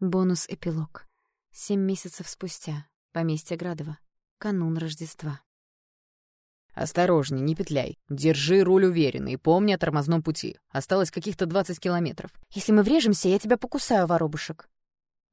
Бонус-эпилог. Семь месяцев спустя. Поместье Градова. Канун Рождества. «Осторожней, не петляй. Держи руль уверенно и помни о тормозном пути. Осталось каких-то 20 километров. Если мы врежемся, я тебя покусаю, воробушек.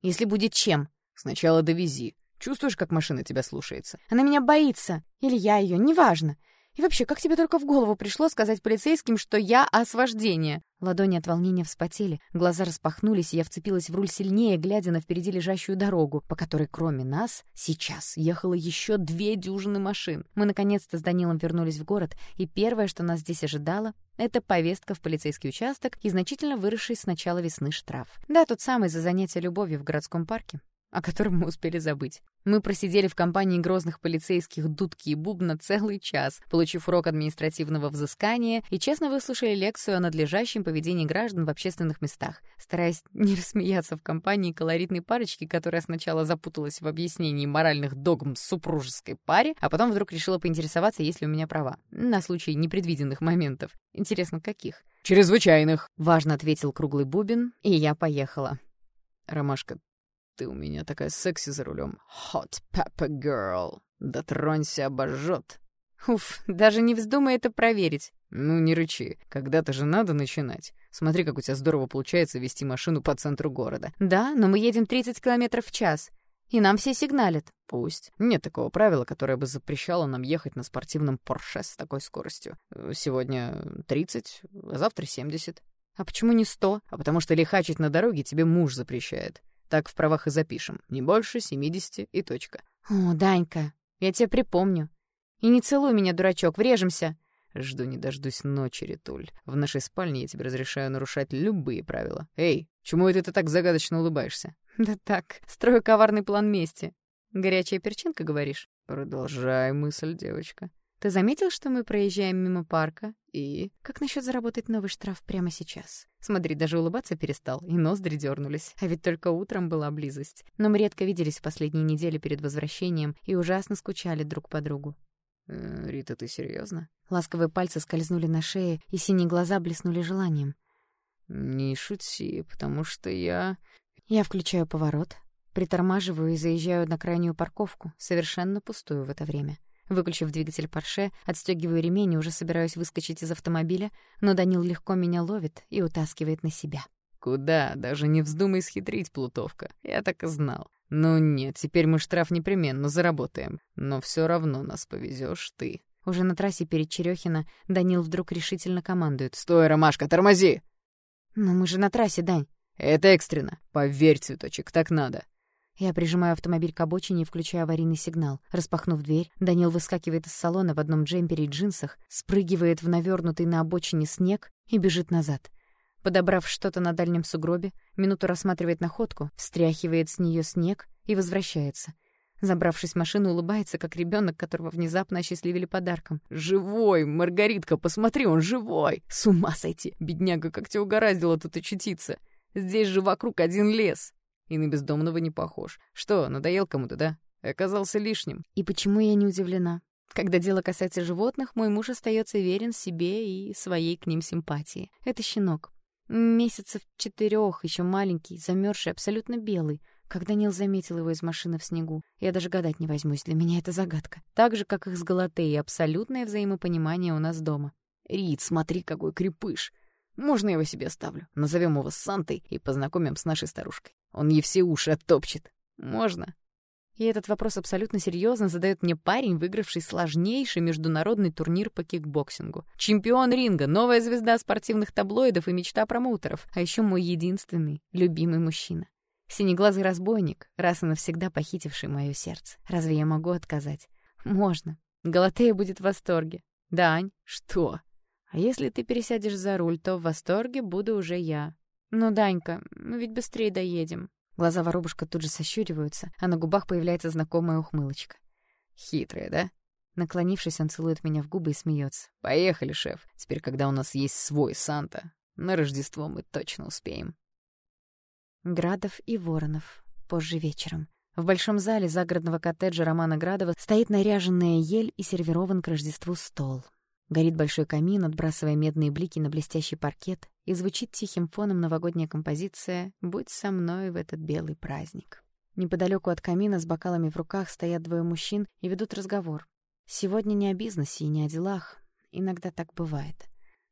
Если будет чем. Сначала довези. Чувствуешь, как машина тебя слушается? Она меня боится. Или я ее, неважно. И вообще, как тебе только в голову пришло сказать полицейским, что я ас вождения? Ладони от волнения вспотели, глаза распахнулись, и я вцепилась в руль сильнее, глядя на впереди лежащую дорогу, по которой кроме нас сейчас ехало еще две дюжины машин. Мы наконец-то с Данилом вернулись в город, и первое, что нас здесь ожидало, это повестка в полицейский участок и значительно выросший с начала весны штраф. Да, тот самый за занятие любовью в городском парке о котором мы успели забыть. Мы просидели в компании грозных полицейских Дудки и Бубна целый час, получив урок административного взыскания и честно выслушали лекцию о надлежащем поведении граждан в общественных местах, стараясь не рассмеяться в компании колоритной парочки, которая сначала запуталась в объяснении моральных догм супружеской паре, а потом вдруг решила поинтересоваться, есть ли у меня права, на случай непредвиденных моментов. Интересно, каких? «Чрезвычайных!» — важно ответил круглый Бубин, и я поехала. «Ромашка, ты у меня такая секси за рулем. Hot pepper girl. Дотронься, обожжет. Уф, даже не вздумай это проверить. Ну, не рычи. Когда-то же надо начинать. Смотри, как у тебя здорово получается вести машину по центру города. Да, но мы едем 30 километров в час. И нам все сигналят. Пусть. Нет такого правила, которое бы запрещало нам ехать на спортивном Порше с такой скоростью. Сегодня 30, а завтра 70. А почему не 100? А потому что лихачить на дороге тебе муж запрещает. Так в правах и запишем. Не больше 70 и точка. О, Данька, я тебе припомню. И не целуй меня, дурачок, врежемся. Жду не дождусь ночи, Ритуль. В нашей спальне я тебе разрешаю нарушать любые правила. Эй, чему это ты так загадочно улыбаешься? Да так, строю коварный план мести. Горячая перчинка, говоришь? Продолжай мысль, девочка. Ты заметил, что мы проезжаем мимо парка? И как насчет заработать новый штраф прямо сейчас? Смотри, даже улыбаться перестал, и ноздри дернулись. А ведь только утром была близость. Но мы редко виделись в последние недели перед возвращением и ужасно скучали друг по другу. Э, «Рита, ты серьезно? Ласковые пальцы скользнули на шее, и синие глаза блеснули желанием. «Не шути, потому что я...» Я включаю поворот, притормаживаю и заезжаю на крайнюю парковку, совершенно пустую в это время. Выключив двигатель Порше, отстегиваю ремень и уже собираюсь выскочить из автомобиля, но Данил легко меня ловит и утаскивает на себя. «Куда? Даже не вздумай схитрить, плутовка. Я так и знал. Ну нет, теперь мы штраф непременно заработаем. Но все равно нас повезешь ты». Уже на трассе перед Черёхино Данил вдруг решительно командует. «Стой, Ромашка, тормози!» «Но мы же на трассе, Дань». «Это экстренно. Поверь, цветочек, так надо. Я прижимаю автомобиль к обочине и включаю аварийный сигнал. Распахнув дверь, Данил выскакивает из салона в одном джемпере и джинсах, спрыгивает в навернутый на обочине снег и бежит назад. Подобрав что-то на дальнем сугробе, минуту рассматривает находку, встряхивает с нее снег и возвращается. Забравшись в машину, улыбается, как ребенок, которого внезапно осчастливили подарком. «Живой! Маргаритка, посмотри, он живой! С ума сойти! Бедняга, как тебя угораздило тут очутиться! Здесь же вокруг один лес!» И на бездомного не похож. Что, надоел кому-то, да? Оказался лишним. И почему я не удивлена? Когда дело касается животных, мой муж остается верен себе и своей к ним симпатии. Это щенок. Месяцев четырех, еще маленький, замерзший, абсолютно белый. Как Данил заметил его из машины в снегу, я даже гадать не возьмусь, для меня это загадка. Так же, как их с Галатеей, абсолютное взаимопонимание у нас дома. «Рит, смотри, какой крепыш! Можно я его себе оставлю? Назовем его Сантой и познакомим с нашей старушкой. Он ей все уши оттопчет. Можно?» И этот вопрос абсолютно серьезно задает мне парень, выигравший сложнейший международный турнир по кикбоксингу. Чемпион ринга, новая звезда спортивных таблоидов и мечта промоутеров, а еще мой единственный, любимый мужчина. Синеглазый разбойник, раз и навсегда похитивший мое сердце. Разве я могу отказать? Можно. Галатея будет в восторге. Дань, что? А если ты пересядешь за руль, то в восторге буду уже я. «Ну, Данька, мы ведь быстрее доедем». Глаза воробушка тут же сощуриваются, а на губах появляется знакомая ухмылочка. «Хитрая, да?» Наклонившись, он целует меня в губы и смеется. «Поехали, шеф. Теперь, когда у нас есть свой Санта, на Рождество мы точно успеем». Градов и Воронов. Позже вечером. В большом зале загородного коттеджа Романа Градова стоит наряженная ель и сервирован к Рождеству стол. Горит большой камин, отбрасывая медные блики на блестящий паркет, и звучит тихим фоном новогодняя композиция «Будь со мной в этот белый праздник». Неподалеку от камина с бокалами в руках стоят двое мужчин и ведут разговор. Сегодня не о бизнесе и не о делах. Иногда так бывает.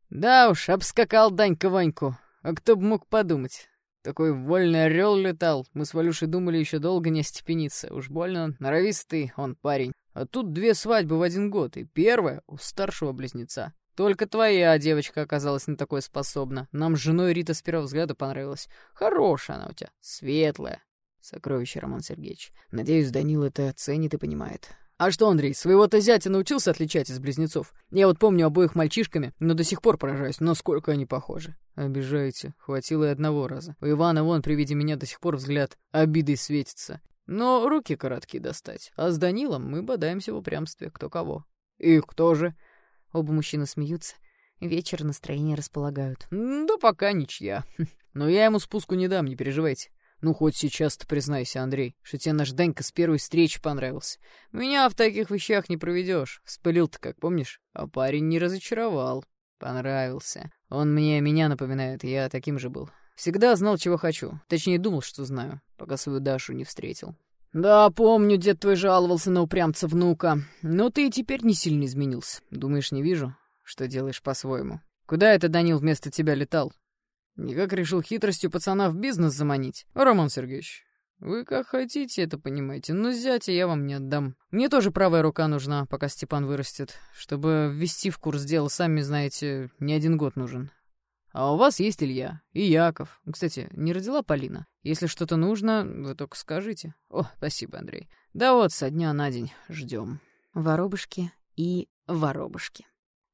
«Да уж, обскакал Данька Ваньку. А кто бы мог подумать? Такой вольный орел летал. Мы с Валюшей думали еще долго не остепениться. Уж больно он норовистый, он парень. А тут две свадьбы в один год, и первая у старшего близнеца. Только твоя девочка оказалась не такой способна. Нам с женой Рита с первого взгляда понравилась. Хорошая она у тебя, светлая. Сокровище, Роман Сергеевич. Надеюсь, Данил это оценит и понимает. А что, Андрей, своего-то зятя научился отличать из близнецов? Я вот помню обоих мальчишками, но до сих пор поражаюсь, насколько они похожи. Обижаете. Хватило и одного раза. У Ивана вон при виде меня до сих пор взгляд обидой светится. Но руки короткие достать. А с Данилом мы бодаемся в упрямстве, кто кого. И кто же? Оба мужчины смеются. Вечер настроение располагают. Да пока ничья. Но я ему спуску не дам, не переживайте. Ну, хоть сейчас-то признайся, Андрей, что тебе наш Данька с первой встречи понравился. Меня в таких вещах не проведешь. Спылил ты, как помнишь? А парень не разочаровал. Понравился. Он мне меня напоминает, я таким же был. Всегда знал, чего хочу. Точнее, думал, что знаю, пока свою Дашу не встретил. «Да, помню, дед твой жаловался на упрямца внука. Но ты и теперь не сильно изменился. Думаешь, не вижу, что делаешь по-своему? Куда это Данил вместо тебя летал? Никак решил хитростью пацана в бизнес заманить. Роман Сергеевич, вы как хотите это понимаете, но зятя я вам не отдам. Мне тоже правая рука нужна, пока Степан вырастет. Чтобы ввести в курс дела, сами знаете, не один год нужен. А у вас есть Илья и Яков. Кстати, не родила Полина? Если что-то нужно, вы только скажите. О, спасибо, Андрей. Да вот, со дня на день ждем. Воробушки и воробушки.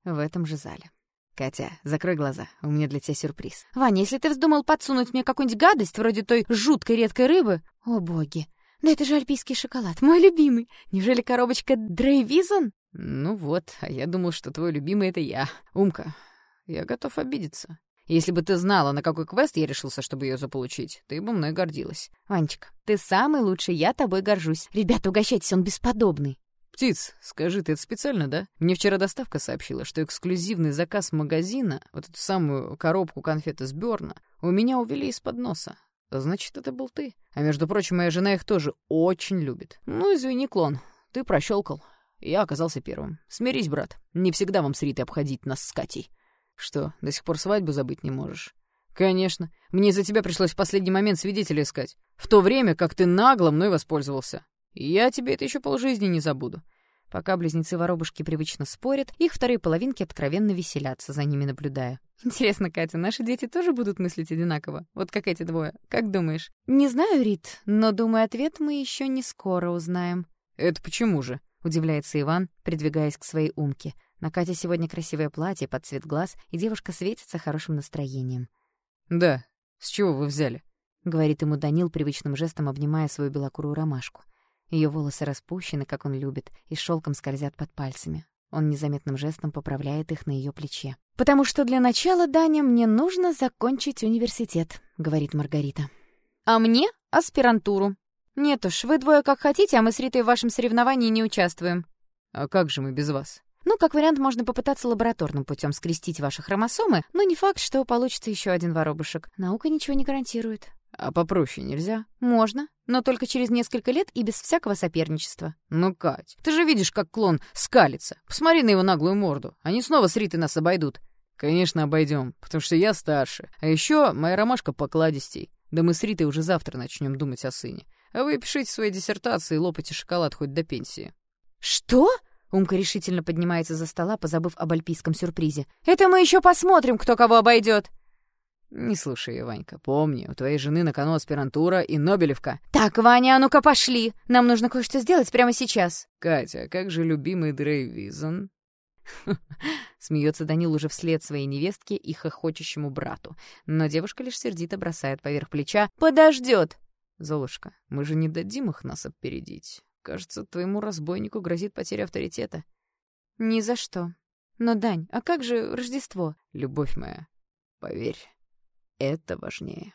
В этом же зале. «Катя, закрой глаза, у меня для тебя сюрприз». «Ваня, если ты вздумал подсунуть мне какую-нибудь гадость, вроде той жуткой редкой рыбы...» «О, боги! Да это же альпийский шоколад, мой любимый! Неужели коробочка Дрейвизон?» «Ну вот, а я думал, что твой любимый — это я. Умка, я готов обидеться. Если бы ты знала, на какой квест я решился, чтобы ее заполучить, ты бы мной гордилась». «Ванечка, ты самый лучший, я тобой горжусь. Ребята, угощайтесь, он бесподобный». «Птиц, скажи, ты это специально, да? Мне вчера доставка сообщила, что эксклюзивный заказ магазина, вот эту самую коробку конфет из Бёрна, у меня увели из-под носа. Значит, это был ты. А между прочим, моя жена их тоже очень любит. Ну, извини, клон, ты прощелкал. Я оказался первым. Смирись, брат. Не всегда вам с Ритой обходить нас с Катей. Что, до сих пор свадьбу забыть не можешь? Конечно. Мне из-за тебя пришлось в последний момент свидетеля искать. В то время, как ты нагло мной воспользовался. Я тебе это еще полжизни не забуду. Пока близнецы-воробушки привычно спорят, их вторые половинки откровенно веселятся, за ними наблюдая. Интересно, Катя, наши дети тоже будут мыслить одинаково? Вот как эти двое. Как думаешь? Не знаю, Рит, но, думаю, ответ мы еще не скоро узнаем. Это почему же? Удивляется Иван, придвигаясь к своей умке. На Кате сегодня красивое платье под цвет глаз, и девушка светится хорошим настроением. «Да, с чего вы взяли?» — говорит ему Данил, привычным жестом обнимая свою белокурую ромашку. Ее волосы распущены, как он любит, и шелком скользят под пальцами. Он незаметным жестом поправляет их на ее плече. «Потому что для начала, Даня, мне нужно закончить университет», — говорит Маргарита. «А мне — аспирантуру. Нет уж, вы двое как хотите, а мы с Ритой в вашем соревновании не участвуем». «А как же мы без вас?» Ну, как вариант, можно попытаться лабораторным путем скрестить ваши хромосомы, но не факт, что получится еще один воробушек. Наука ничего не гарантирует. А попроще нельзя? Можно, но только через несколько лет и без всякого соперничества. Ну, Кать, ты же видишь, как клон скалится. Посмотри на его наглую морду. Они снова с Ритой нас обойдут. Конечно, обойдем, потому что я старше. А еще моя ромашка покладистей. Да мы с Ритой уже завтра начнем думать о сыне. А вы пишите свои диссертации и лопайте шоколад хоть до пенсии. Что? Умка решительно поднимается за стола, позабыв об альпийском сюрпризе. «Это мы еще посмотрим, кто кого обойдет. «Не слушай, Ванька, помни, у твоей жены на кону аспирантура и Нобелевка». «Так, Ваня, а ну-ка пошли! Нам нужно кое-что сделать прямо сейчас». «Катя, как же любимый Дрейвизон?» Смеется Данил уже вслед своей невестке и хохочущему брату. Но девушка лишь сердито бросает поверх плеча «Подождет!» «Золушка, мы же не дадим их нас опередить. Кажется, твоему разбойнику грозит потеря авторитета». «Ни за что. Но, Дань, а как же Рождество?» «Любовь моя, поверь, это важнее.